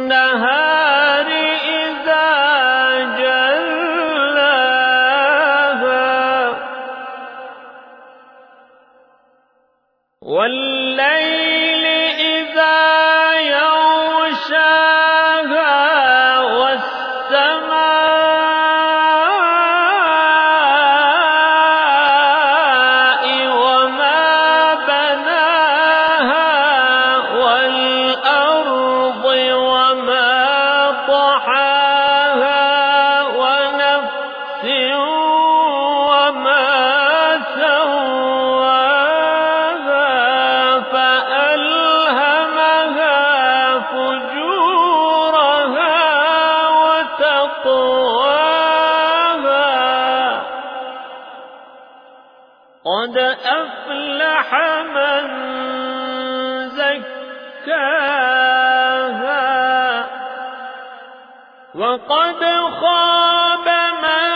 والنهار إذا جلاها والليل قد أفلح من زكاها وقد خاب من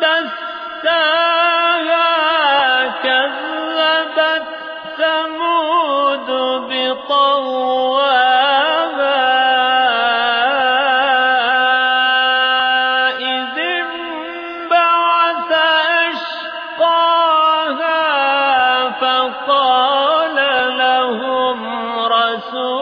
دساها كذبت ثمود بطواها. إذ انبعث أشقاها فقال لهم رسول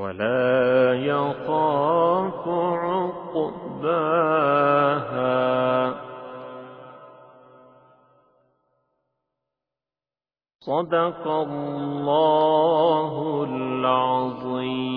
ولا يخاف عقباها. صدق الله العظيم.